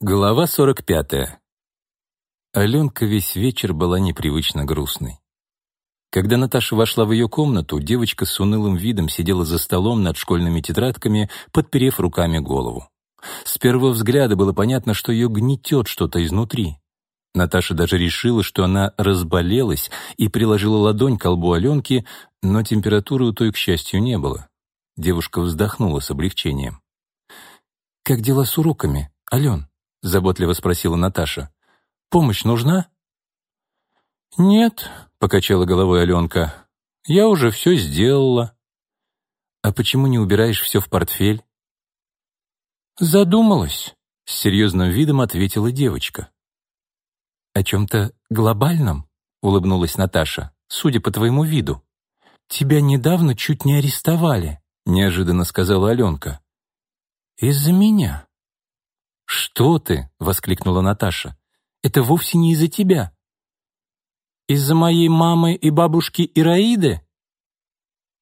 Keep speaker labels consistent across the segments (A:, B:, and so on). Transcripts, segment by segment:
A: Глава 45. Аленка весь вечер была непривычно грустной. Когда Наташа вошла в ее комнату, девочка с унылым видом сидела за столом над школьными тетрадками, подперев руками голову. С первого взгляда было понятно, что ее гнетет что-то изнутри. Наташа даже решила, что она разболелась и приложила ладонь к колбу Аленки, но температуры у той, к счастью, не было. Девушка вздохнула с облегчением. «Как дела с уроками, Ален?» — заботливо спросила Наташа. «Помощь нужна?»
B: «Нет», — покачала головой Аленка. «Я уже все сделала».
A: «А почему не убираешь все в портфель?»
B: «Задумалась», —
A: с серьезным видом ответила девочка.
B: «О чем-то глобальном?» — улыбнулась Наташа. «Судя по твоему виду. Тебя недавно чуть не арестовали», — неожиданно сказала Аленка. «Из-за меня».
A: «Что ты?» — воскликнула Наташа. «Это вовсе не из-за тебя».
B: «Из-за моей мамы и бабушки Ираиды?»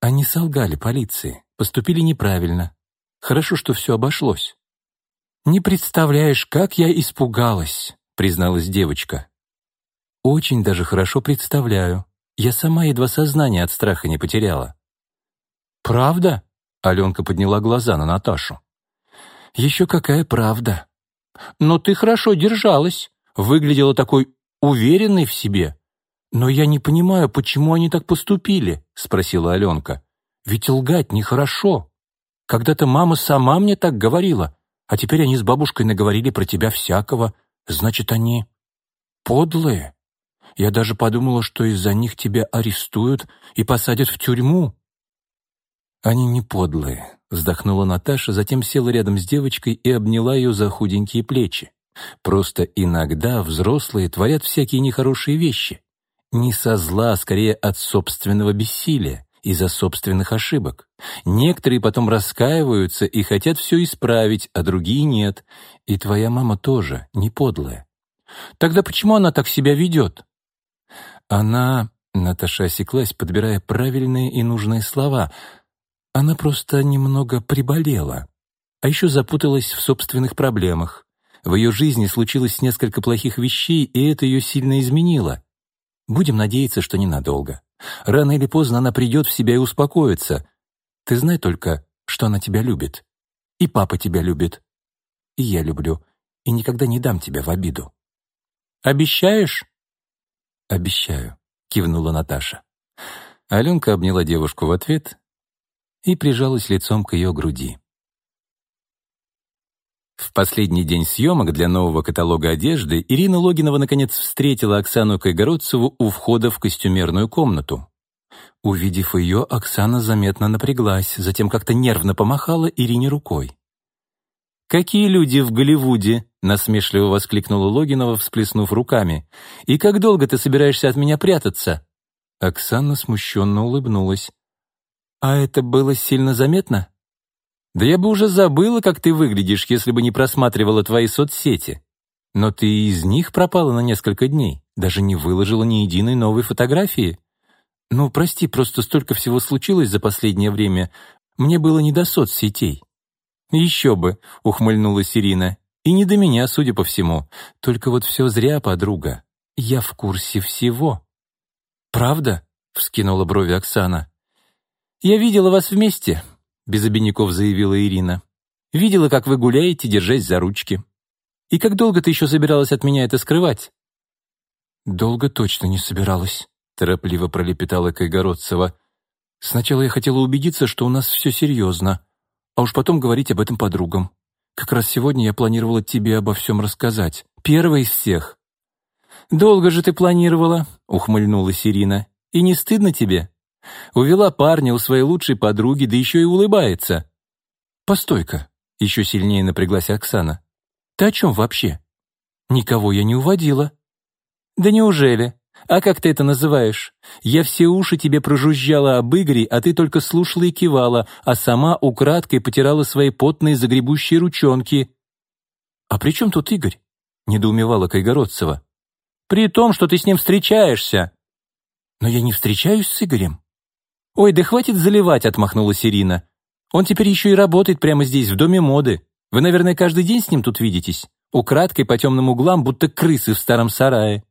A: Они солгали полиции, поступили неправильно. Хорошо, что все обошлось.
B: «Не представляешь, как я испугалась», — призналась девочка.
A: «Очень даже хорошо представляю. Я сама едва сознание от страха не потеряла».
B: «Правда?»
A: — Аленка подняла глаза на Наташу.
B: «Еще какая правда!» Но ты хорошо держалась, выглядела такой уверенной в себе. Но я не понимаю, почему они так поступили, спросила Аленка. Ведь лгать нехорошо. Когда-то мама сама мне так говорила, а теперь они с бабушкой наговорили про тебя всякого. Значит, они подлые. Я даже подумала, что из-за них тебя арестуют и посадят в тюрьму.
A: Они не подлые, Вздохнула Наташа, затем села рядом с девочкой и обняла ее за худенькие плечи. Просто иногда взрослые творят всякие нехорошие вещи. Не со зла, а скорее от собственного бессилия, из-за собственных ошибок. Некоторые потом раскаиваются и хотят все исправить, а другие нет. И твоя мама тоже не подлая.
B: Тогда почему она так себя ведет?
A: Она... Наташа осеклась, подбирая правильные и нужные слова — она просто немного приболела, а еще запуталась в собственных проблемах. В ее жизни случилось несколько плохих вещей, и это ее сильно изменило. Будем надеяться, что ненадолго. Рано или поздно она придет в себя и успокоится. Ты знай только, что она тебя любит. И папа тебя любит. И я люблю. И никогда не дам тебя в обиду.
B: «Обещаешь?»
A: «Обещаю», — кивнула Наташа. Аленка обняла девушку в ответ и прижалась лицом к ее груди. В последний день съемок для нового каталога одежды Ирина Логинова наконец встретила Оксану Кайгородцеву у входа в костюмерную комнату. Увидев ее, Оксана заметно напряглась, затем как-то нервно помахала Ирине рукой.
B: «Какие люди в Голливуде?» — насмешливо воскликнула Логинова, всплеснув руками. «И как долго ты собираешься от меня прятаться?»
A: Оксана смущенно улыбнулась.
B: «А это было сильно заметно?» «Да я бы уже забыла, как ты выглядишь, если бы не просматривала твои соцсети. Но ты из них пропала на несколько дней, даже не выложила ни единой новой фотографии. Ну, прости, просто столько всего случилось за последнее время. Мне было не до соцсетей». «Еще бы», — ухмыльнулась Ирина. «И не до меня, судя по всему. Только вот все зря, подруга. Я в курсе всего».
A: «Правда?» — вскинула брови Оксана.
B: «Я видела вас вместе», — без обиняков заявила Ирина. «Видела, как вы гуляете, держась за ручки. И как долго ты еще собиралась от меня это скрывать?»
A: «Долго точно не собиралась», — торопливо пролепетала Кайгородцева. «Сначала я хотела убедиться, что у нас все серьезно, а уж потом говорить об этом подругам. Как раз сегодня я планировала тебе обо всем рассказать. Первая из всех».
B: «Долго же ты планировала», — ухмыльнулась Ирина. «И не стыдно тебе?» Увела парня у своей лучшей подруги, да еще и улыбается.
A: «Постой-ка», — еще сильнее напряглась Оксана. «Ты о чем вообще? Никого я не уводила».
B: «Да неужели? А как ты это называешь? Я все уши тебе прожужжала об Игоре, а ты только слушала и кивала, а сама украдкой потирала свои потные загребущие ручонки».
A: «А при чем тут Игорь?» — недоумевала Кайгородцева.
B: «При том, что ты с ним встречаешься».
A: «Но я не встречаюсь с Игорем».
B: «Ой, да хватит заливать», — отмахнулась Ирина. «Он теперь еще и работает прямо здесь, в доме моды. Вы, наверное, каждый день с ним тут видитесь. украдкой по темным углам, будто крысы в старом сарае».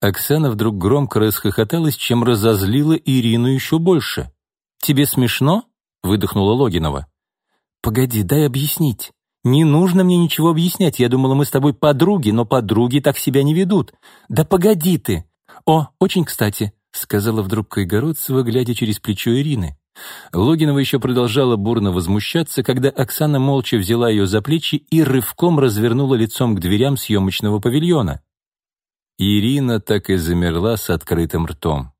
A: Оксана вдруг громко расхохоталась, чем разозлила Ирину еще больше.
B: «Тебе смешно?» — выдохнула Логинова. «Погоди, дай объяснить. Не нужно мне ничего объяснять. Я думала, мы с тобой подруги, но подруги так себя не ведут. Да погоди ты! О, очень кстати», — сказала вдруг Кайгородцева, глядя через плечо Ирины.
A: Логинова еще продолжала бурно возмущаться, когда Оксана молча взяла ее за плечи и рывком развернула лицом к дверям съемочного павильона. Ирина так и замерла с открытым ртом.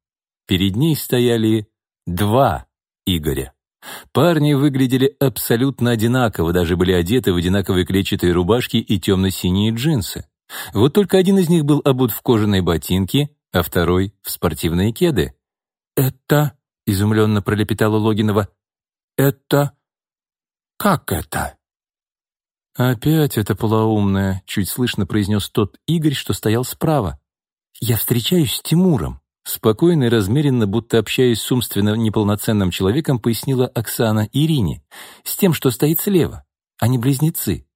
A: Перед ней стояли два Игоря. Парни выглядели абсолютно одинаково, даже были одеты в одинаковые клетчатые рубашки и темно-синие джинсы. Вот только один из них был обут в кожаные ботинки, а второй — в спортивные кеды.
B: «Это...» — изумленно пролепетала Логинова. «Это... как это?»
A: «Опять это полоумное», — чуть слышно произнес тот Игорь, что стоял справа. «Я встречаюсь с Тимуром». Спокойно и размеренно, будто общаясь с умственно неполноценным человеком, пояснила Оксана Ирине, с тем, что стоит слева. Они близнецы.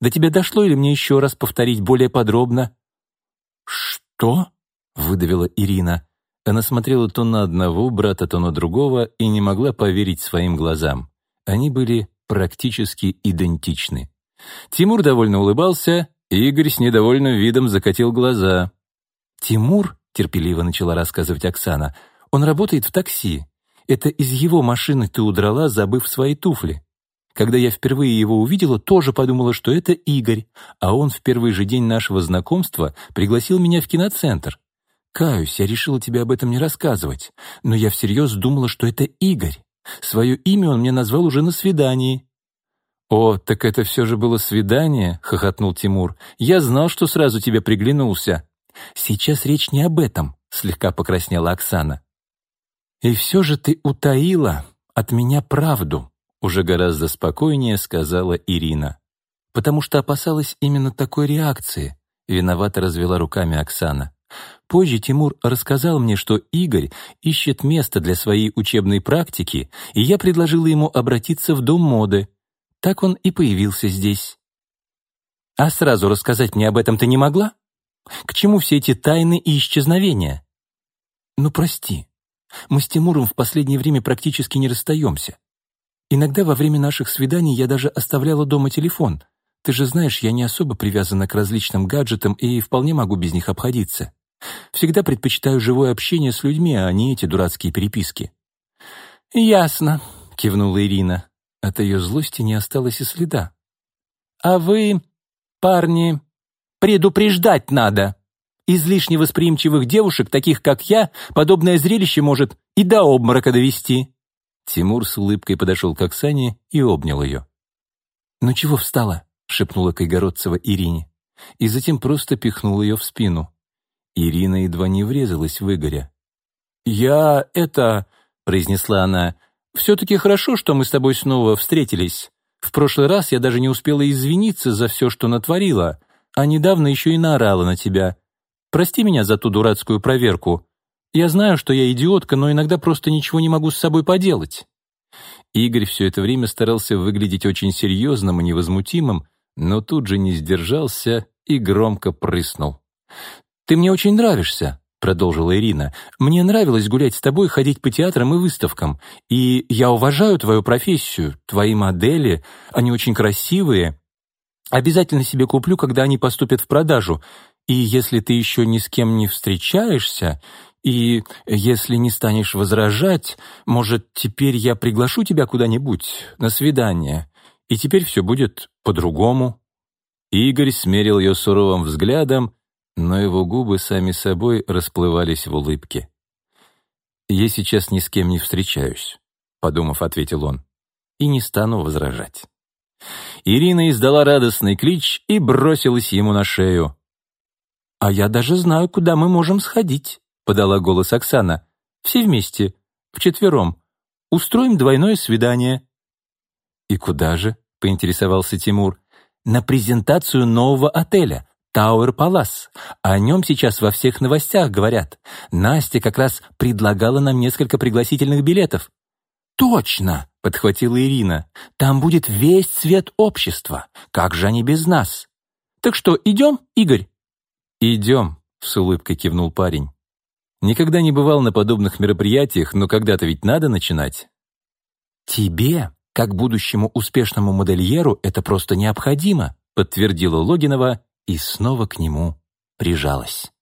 A: До тебя дошло или мне еще раз повторить более подробно?
B: «Что?» — выдавила Ирина.
A: Она смотрела то на одного брата, то на другого и не могла поверить своим глазам. Они были практически идентичны. Тимур довольно улыбался, Игорь с недовольным видом закатил глаза.
B: «Тимур?» терпеливо начала рассказывать Оксана. «Он работает в такси. Это из его машины ты удрала, забыв свои туфли. Когда я впервые его увидела, тоже подумала, что это Игорь, а он в первый же день нашего знакомства пригласил меня в киноцентр. Каюсь, я решила тебе об этом не рассказывать, но я всерьез думала, что это Игорь. Свое имя он мне назвал уже на свидании».
A: «О, так это все же было свидание?» — хохотнул Тимур. «Я знал, что сразу тебе приглянулся».
B: «Сейчас речь не об этом», — слегка покраснела Оксана. «И все же ты утаила от меня правду», — уже гораздо спокойнее сказала Ирина. «Потому что опасалась именно такой реакции», — виновато развела руками Оксана. Позже Тимур рассказал мне, что Игорь ищет место для своей учебной практики, и я предложила ему обратиться в Дом моды. Так он и появился здесь. «А сразу рассказать мне об этом ты не могла?» К чему все эти тайны и исчезновения? Ну, прости. Мы с Тимуром в последнее время практически не расстаемся. Иногда во время наших свиданий я даже оставляла дома телефон. Ты же знаешь, я не особо привязана к различным гаджетам и вполне могу без них обходиться. Всегда предпочитаю живое общение с людьми, а не эти дурацкие переписки. «Ясно», — кивнула Ирина. От ее злости не осталось и следа. «А вы, парни, Предупреждать надо. Излишне восприимчивых девушек, таких как я, подобное зрелище может и до обморока довести».
A: Тимур с улыбкой подошел к Оксане и обнял ее.
B: «Ну чего встала?» — шепнула Кайгородцева Ирине.
A: И затем просто пихнул ее в спину. Ирина едва не врезалась в Игоря.
B: «Я это...» — произнесла она. «Все-таки хорошо, что мы с тобой снова встретились. В прошлый раз я даже не успела извиниться за все, что натворила а недавно еще и наорала на тебя. Прости меня за ту дурацкую проверку. Я знаю, что я идиотка, но иногда просто ничего не могу с собой поделать».
A: Игорь все это время старался выглядеть очень серьезным и невозмутимым, но тут же не сдержался и громко прыснул.
B: «Ты мне очень нравишься», — продолжила Ирина. «Мне нравилось гулять с тобой, ходить по театрам и выставкам. И я уважаю твою профессию, твои модели, они очень красивые. Обязательно себе куплю, когда они поступят в продажу. И если ты еще ни с кем не встречаешься, и если не станешь возражать, может, теперь я приглашу тебя куда-нибудь на свидание, и теперь все будет по-другому».
A: Игорь смерил ее суровым взглядом, но его губы сами собой расплывались в улыбке. «Я сейчас ни с кем не встречаюсь», — подумав, ответил он, — «и не стану возражать». Ирина издала радостный клич и бросилась ему на шею.
B: «А я даже знаю, куда мы можем сходить», — подала голос Оксана. «Все вместе, вчетвером. Устроим двойное свидание».
A: «И куда же?» — поинтересовался Тимур.
B: «На презентацию нового отеля, Тауэр Палас. О нем сейчас во всех новостях говорят. Настя как раз предлагала нам несколько пригласительных билетов». «Точно!» — подхватила Ирина. «Там будет весь цвет общества. Как же они без нас?» Так что, идем, Игорь?»
A: «Идем», — с улыбкой кивнул парень. «Никогда не бывал на подобных мероприятиях, но когда-то ведь надо начинать».
B: «Тебе, как будущему успешному модельеру, это просто необходимо», подтвердила Логинова и снова к нему прижалась.